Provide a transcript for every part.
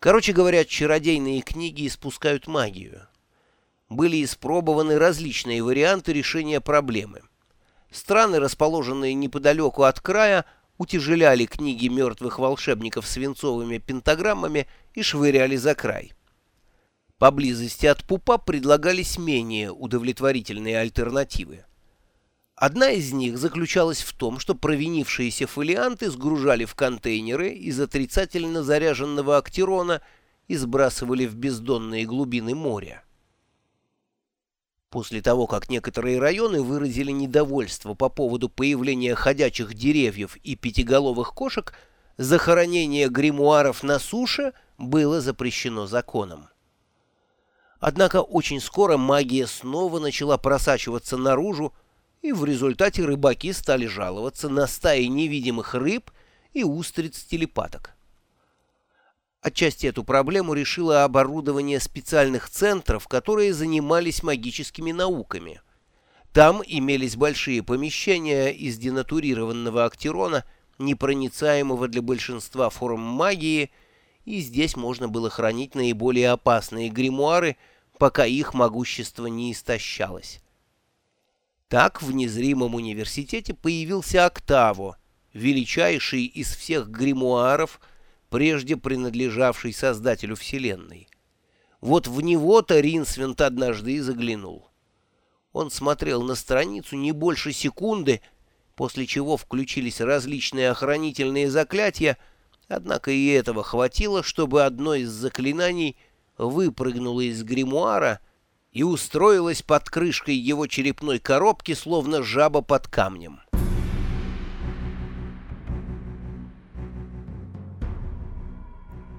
Короче говоря, чародейные книги испускают магию. Были испробованы различные варианты решения проблемы. Страны, расположенные неподалеку от края, утяжеляли книги мертвых волшебников свинцовыми пентаграммами и швыряли за край. Поблизости от пупа предлагались менее удовлетворительные альтернативы. Одна из них заключалась в том, что провинившиеся фолианты сгружали в контейнеры из отрицательно заряженного актерона и сбрасывали в бездонные глубины моря. После того, как некоторые районы выразили недовольство по поводу появления ходячих деревьев и пятиголовых кошек, захоронение гримуаров на суше было запрещено законом. Однако очень скоро магия снова начала просачиваться наружу, и в результате рыбаки стали жаловаться на стаи невидимых рыб и устриц-телепаток. Отчасти эту проблему решило оборудование специальных центров, которые занимались магическими науками. Там имелись большие помещения из денатурированного актерона, непроницаемого для большинства форм магии, и здесь можно было хранить наиболее опасные гримуары, пока их могущество не истощалось. Так в незримом университете появился Октаво, величайший из всех гримуаров, прежде принадлежавший создателю Вселенной. Вот в него-то Ринсвинт однажды и заглянул. Он смотрел на страницу не больше секунды, после чего включились различные охранительные заклятия, однако и этого хватило, чтобы одно из заклинаний выпрыгнуло из гримуара — и устроилась под крышкой его черепной коробки, словно жаба под камнем.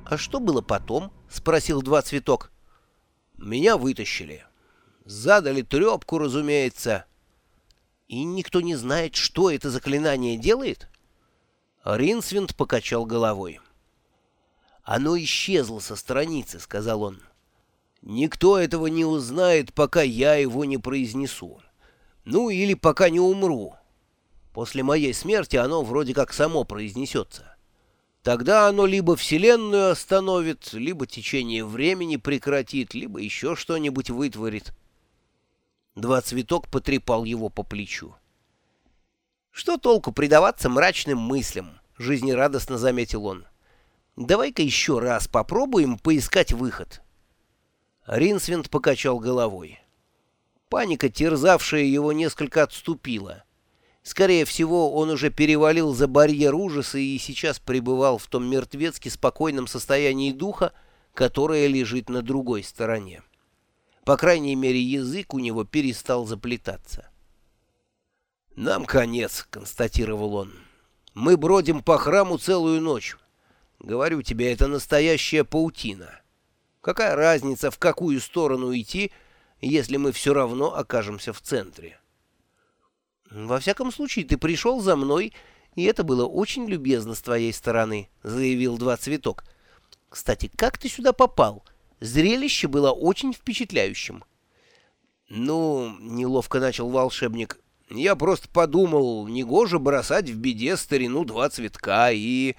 «А что было потом?» — спросил два цветок. «Меня вытащили. Задали трепку, разумеется. И никто не знает, что это заклинание делает?» Ринсвинд покачал головой. «Оно исчезло со страницы», — сказал он. Никто этого не узнает, пока я его не произнесу. Ну, или пока не умру. После моей смерти оно вроде как само произнесется. Тогда оно либо Вселенную остановит, либо течение времени прекратит, либо еще что-нибудь вытворит. Два цветок потрепал его по плечу. «Что толку предаваться мрачным мыслям?» — жизнерадостно заметил он. «Давай-ка еще раз попробуем поискать выход». Ринсвинд покачал головой. Паника, терзавшая его, несколько отступила. Скорее всего, он уже перевалил за барьер ужаса и сейчас пребывал в том мертвецки спокойном состоянии духа, которое лежит на другой стороне. По крайней мере, язык у него перестал заплетаться. «Нам конец», — констатировал он. «Мы бродим по храму целую ночь. Говорю тебе, это настоящая паутина». Какая разница, в какую сторону идти, если мы все равно окажемся в центре? «Во всяком случае, ты пришел за мной, и это было очень любезно с твоей стороны», — заявил Два Цветок. «Кстати, как ты сюда попал? Зрелище было очень впечатляющим». «Ну, — неловко начал волшебник, — я просто подумал, негоже бросать в беде старину Два Цветка и...»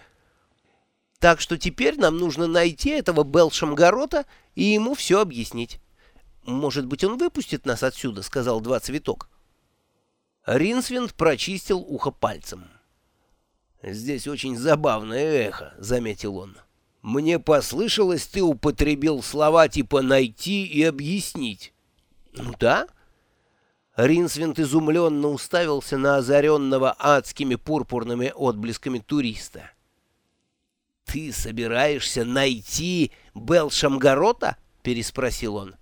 Так что теперь нам нужно найти этого Белшамгорота и ему все объяснить. Может быть, он выпустит нас отсюда, — сказал Два Цветок. Ринсвинд прочистил ухо пальцем. «Здесь очень забавное эхо», — заметил он. «Мне послышалось, ты употребил слова типа «найти» и «объяснить». «Ну да?» Ринсвинд изумленно уставился на озаренного адскими пурпурными отблесками туриста. «Ты собираешься найти Белшамгорота?» — переспросил он.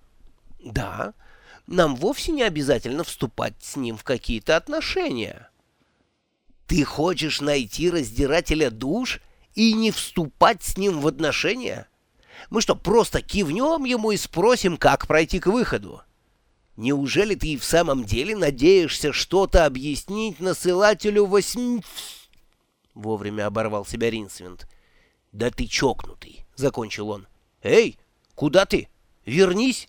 «Да, нам вовсе не обязательно вступать с ним в какие-то отношения». «Ты хочешь найти раздирателя душ и не вступать с ним в отношения? Мы что, просто кивнем ему и спросим, как пройти к выходу?» Неужели ты и в самом деле надеешься что-то объяснить насылателю восьми...» Вовремя оборвал себя Ринсвинд. «Да ты чокнутый!» — закончил он. «Эй, куда ты? Вернись!»